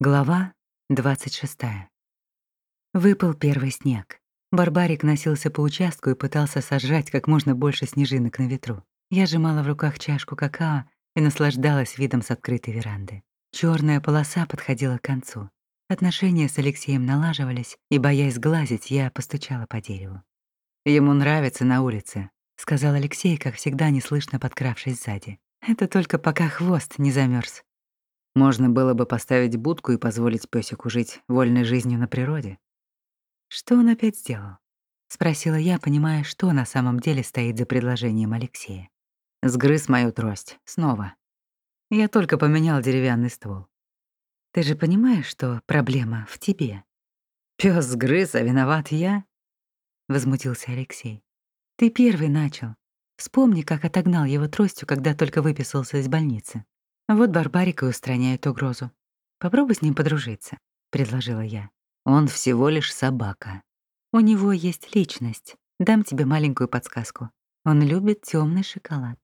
Глава 26. Выпал первый снег. Барбарик носился по участку и пытался сожрать как можно больше снежинок на ветру. Я сжимала в руках чашку какао и наслаждалась видом с открытой веранды. Черная полоса подходила к концу. Отношения с Алексеем налаживались, и, боясь сглазить, я постучала по дереву. «Ему нравится на улице», — сказал Алексей, как всегда неслышно подкравшись сзади. «Это только пока хвост не замерз. Можно было бы поставить будку и позволить пёсику жить вольной жизнью на природе. Что он опять сделал? Спросила я, понимая, что на самом деле стоит за предложением Алексея. Сгрыз мою трость. Снова. Я только поменял деревянный ствол. Ты же понимаешь, что проблема в тебе? Пёс сгрыз, а виноват я? Возмутился Алексей. Ты первый начал. Вспомни, как отогнал его тростью, когда только выписался из больницы. Вот Барбарик и устраняет угрозу. Попробуй с ним подружиться, предложила я. Он всего лишь собака. У него есть личность. Дам тебе маленькую подсказку. Он любит темный шоколад.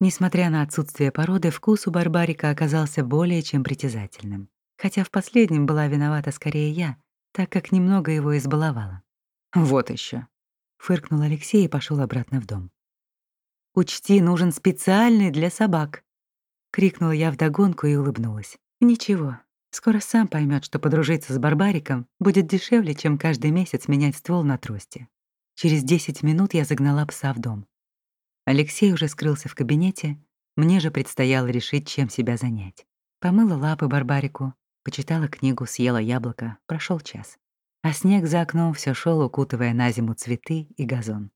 Несмотря на отсутствие породы, вкус у Барбарика оказался более чем притязательным. Хотя в последнем была виновата скорее я, так как немного его избаловала. «Вот еще, фыркнул Алексей и пошел обратно в дом. «Учти, нужен специальный для собак», крикнула я вдогонку и улыбнулась. Ничего, скоро сам поймет, что подружиться с барбариком будет дешевле, чем каждый месяц менять ствол на трости. Через 10 минут я загнала пса в дом. Алексей уже скрылся в кабинете, мне же предстояло решить, чем себя занять. Помыла лапы барбарику, почитала книгу, съела яблоко, прошел час. А снег за окном все шел, укутывая на зиму цветы и газон.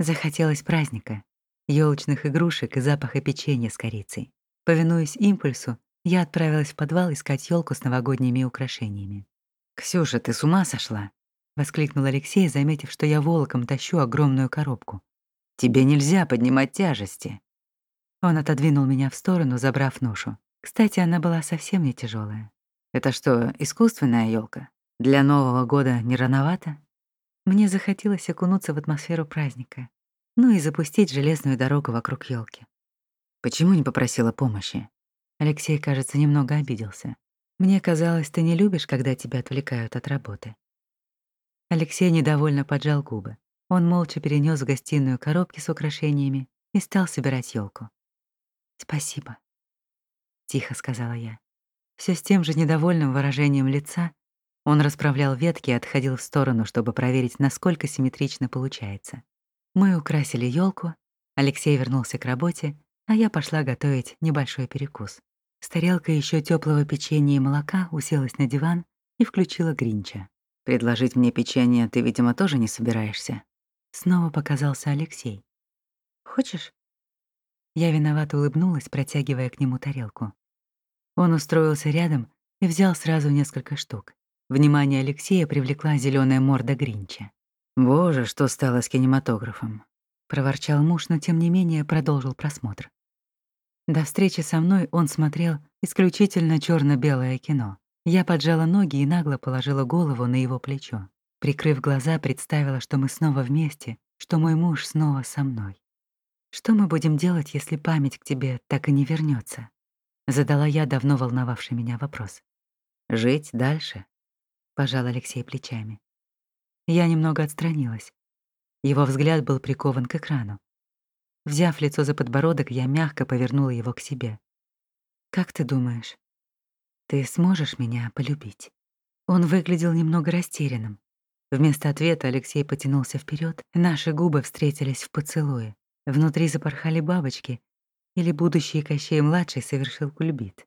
Захотелось праздника, елочных игрушек и запаха печенья с корицей. Повинуясь импульсу, я отправилась в подвал искать елку с новогодними украшениями. «Ксюша, ты с ума сошла?» — воскликнул Алексей, заметив, что я волоком тащу огромную коробку. «Тебе нельзя поднимать тяжести». Он отодвинул меня в сторону, забрав ношу. Кстати, она была совсем не тяжелая. «Это что, искусственная елка? Для Нового года не рановато?» Мне захотелось окунуться в атмосферу праздника, ну и запустить железную дорогу вокруг елки. Почему не попросила помощи? Алексей, кажется, немного обиделся. Мне казалось, ты не любишь, когда тебя отвлекают от работы. Алексей недовольно поджал губы. Он молча перенес в гостиную коробки с украшениями и стал собирать елку. «Спасибо», — тихо сказала я. Все с тем же недовольным выражением лица он расправлял ветки и отходил в сторону, чтобы проверить, насколько симметрично получается. Мы украсили елку, Алексей вернулся к работе, а я пошла готовить небольшой перекус. С тарелкой еще теплого печенья и молока уселась на диван и включила Гринча. «Предложить мне печенье ты, видимо, тоже не собираешься?» Снова показался Алексей. «Хочешь?» Я виновато улыбнулась, протягивая к нему тарелку. Он устроился рядом и взял сразу несколько штук. Внимание Алексея привлекла зеленая морда Гринча. «Боже, что стало с кинематографом!» — проворчал муж, но тем не менее продолжил просмотр. До встречи со мной он смотрел исключительно черно белое кино. Я поджала ноги и нагло положила голову на его плечо. Прикрыв глаза, представила, что мы снова вместе, что мой муж снова со мной. «Что мы будем делать, если память к тебе так и не вернется? Задала я давно волновавший меня вопрос. «Жить дальше?» — пожал Алексей плечами. Я немного отстранилась. Его взгляд был прикован к экрану. Взяв лицо за подбородок, я мягко повернула его к себе. «Как ты думаешь, ты сможешь меня полюбить?» Он выглядел немного растерянным. Вместо ответа Алексей потянулся вперед, наши губы встретились в поцелуе. Внутри запорхали бабочки, или будущий Кощей-младший совершил кульбит.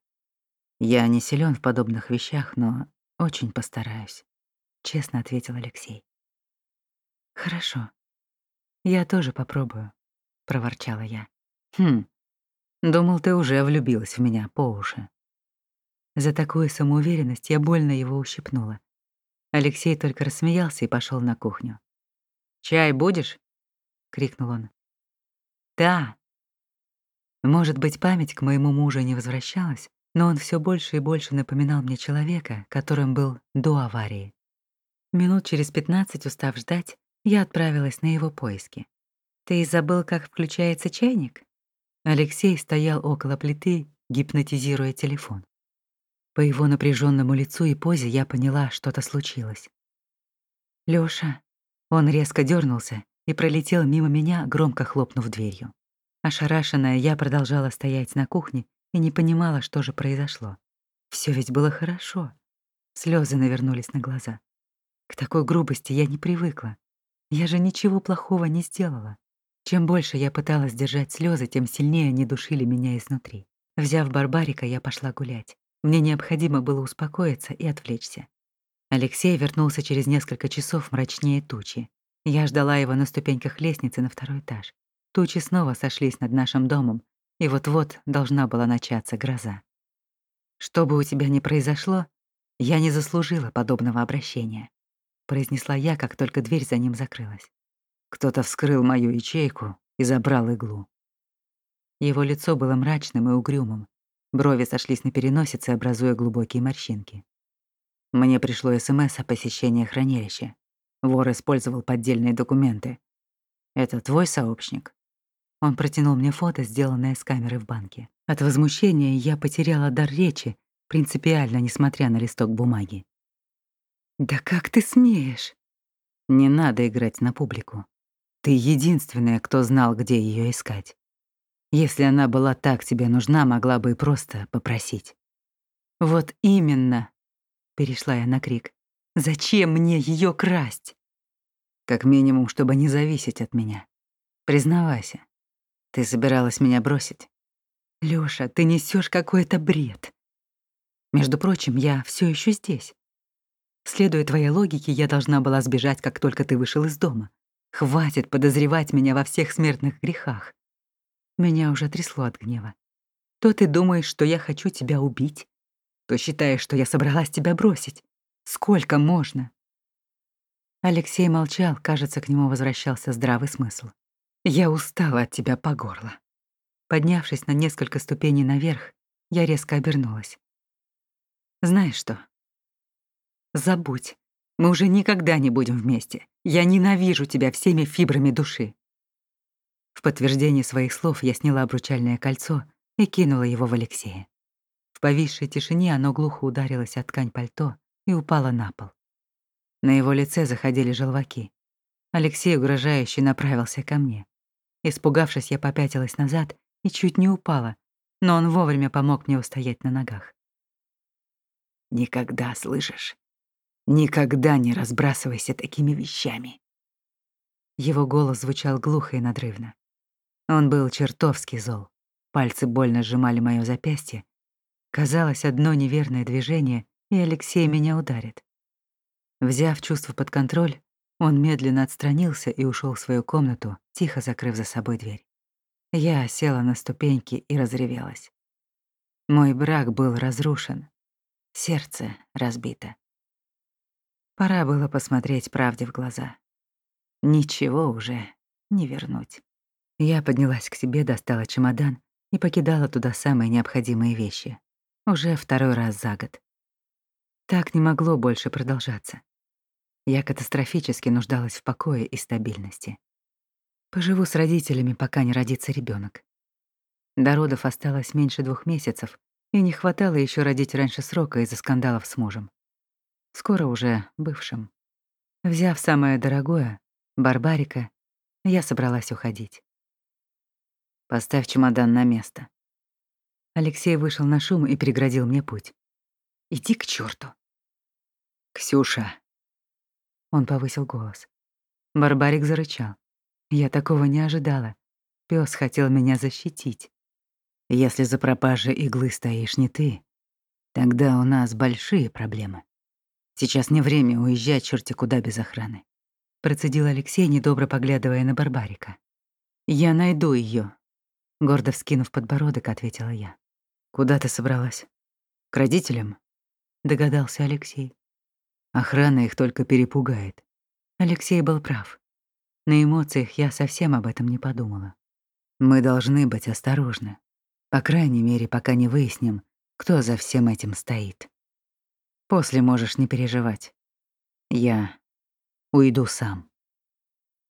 «Я не силен в подобных вещах, но очень постараюсь», — честно ответил Алексей. «Хорошо. Я тоже попробую», проворчала я. Хм. Думал, ты уже влюбилась в меня по уши. За такую самоуверенность я больно его ущипнула. Алексей только рассмеялся и пошел на кухню. «Чай будешь?» — крикнул он. «Да». Может быть, память к моему мужу не возвращалась, но он все больше и больше напоминал мне человека, которым был до аварии. Минут через пятнадцать, устав ждать, я отправилась на его поиски. «Ты забыл, как включается чайник?» Алексей стоял около плиты, гипнотизируя телефон. По его напряженному лицу и позе я поняла, что-то случилось. Лёша. Он резко дернулся и пролетел мимо меня, громко хлопнув дверью. Ошарашенная, я продолжала стоять на кухне и не понимала, что же произошло. Все ведь было хорошо. Слезы навернулись на глаза. К такой грубости я не привыкла. Я же ничего плохого не сделала. Чем больше я пыталась держать слезы, тем сильнее они душили меня изнутри. Взяв барбарика, я пошла гулять. Мне необходимо было успокоиться и отвлечься. Алексей вернулся через несколько часов мрачнее тучи. Я ждала его на ступеньках лестницы на второй этаж. Тучи снова сошлись над нашим домом, и вот-вот должна была начаться гроза. «Что бы у тебя ни произошло, я не заслужила подобного обращения», произнесла я, как только дверь за ним закрылась. Кто-то вскрыл мою ячейку и забрал иглу. Его лицо было мрачным и угрюмым. Брови сошлись на переносице, образуя глубокие морщинки. Мне пришло СМС о посещении хранилища. Вор использовал поддельные документы. Это твой сообщник? Он протянул мне фото, сделанное с камеры в банке. От возмущения я потеряла дар речи, принципиально несмотря на листок бумаги. «Да как ты смеешь?» «Не надо играть на публику. Ты единственная, кто знал, где ее искать. Если она была так тебе нужна, могла бы и просто попросить». «Вот именно!» — перешла я на крик. «Зачем мне ее красть?» «Как минимум, чтобы не зависеть от меня. Признавайся, ты собиралась меня бросить. Лёша, ты несешь какой-то бред. Между прочим, я все еще здесь. Следуя твоей логике, я должна была сбежать, как только ты вышел из дома. Хватит подозревать меня во всех смертных грехах. Меня уже трясло от гнева. То ты думаешь, что я хочу тебя убить, то считаешь, что я собралась тебя бросить. Сколько можно? Алексей молчал, кажется, к нему возвращался здравый смысл. Я устала от тебя по горло. Поднявшись на несколько ступеней наверх, я резко обернулась. Знаешь что? Забудь. Мы уже никогда не будем вместе. Я ненавижу тебя всеми фибрами души. В подтверждение своих слов я сняла обручальное кольцо и кинула его в Алексея. В повисшей тишине оно глухо ударилось о ткань пальто и упало на пол. На его лице заходили желваки. Алексей угрожающе направился ко мне. Испугавшись, я попятилась назад и чуть не упала, но он вовремя помог мне устоять на ногах. «Никогда, слышишь? Никогда не разбрасывайся такими вещами!» Его голос звучал глухо и надрывно. Он был чертовски зол. Пальцы больно сжимали моё запястье. Казалось, одно неверное движение, и Алексей меня ударит. Взяв чувство под контроль, он медленно отстранился и ушел в свою комнату, тихо закрыв за собой дверь. Я села на ступеньки и разревелась. Мой брак был разрушен, сердце разбито. Пора было посмотреть правде в глаза. Ничего уже не вернуть. Я поднялась к себе, достала чемодан и покидала туда самые необходимые вещи. Уже второй раз за год. Так не могло больше продолжаться. Я катастрофически нуждалась в покое и стабильности. Поживу с родителями, пока не родится ребенок. До родов осталось меньше двух месяцев, и не хватало еще родить раньше срока из-за скандалов с мужем. Скоро уже бывшим. Взяв самое дорогое, Барбарика, я собралась уходить. «Поставь чемодан на место». Алексей вышел на шум и преградил мне путь. «Иди к черту. «Ксюша», он повысил голос. Барбарик зарычал. Я такого не ожидала. Пёс хотел меня защитить. Если за пропажей иглы стоишь не ты, тогда у нас большие проблемы. Сейчас не время уезжать черти куда без охраны. Процедил Алексей, недобро поглядывая на Барбарика. «Я найду ее. гордо вскинув подбородок, ответила я. «Куда ты собралась? К родителям?» — догадался Алексей. Охрана их только перепугает. Алексей был прав. На эмоциях я совсем об этом не подумала. Мы должны быть осторожны. По крайней мере, пока не выясним, кто за всем этим стоит. После можешь не переживать. Я уйду сам.